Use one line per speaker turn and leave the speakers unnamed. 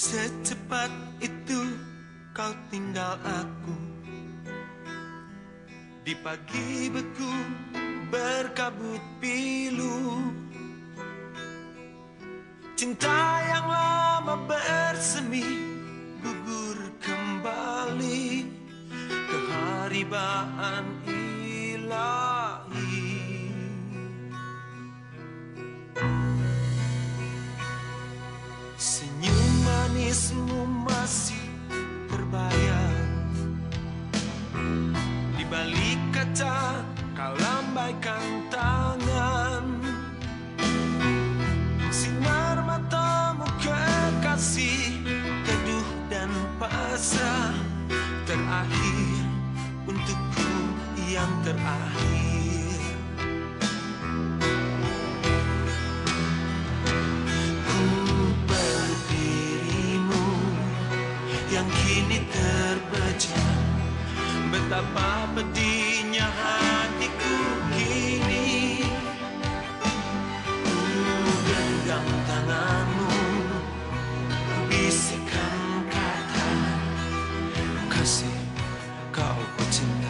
Secepat itu kau tinggal aku. Di pagi beku berkabut pilu. Cinta yang lama bersemi gugur kembali. Keharibaan ilahi berkaca Kau lambaikan tangan. Sinar matamu kekasih Teduh dan pasrah Terakhir untukku yang terakhir. Ku berdirimu yang kini terbaca. Betapa pedihnya hatiku kini. Ku genggam tanganmu Ku bisikkan kata kasih kau ku cinta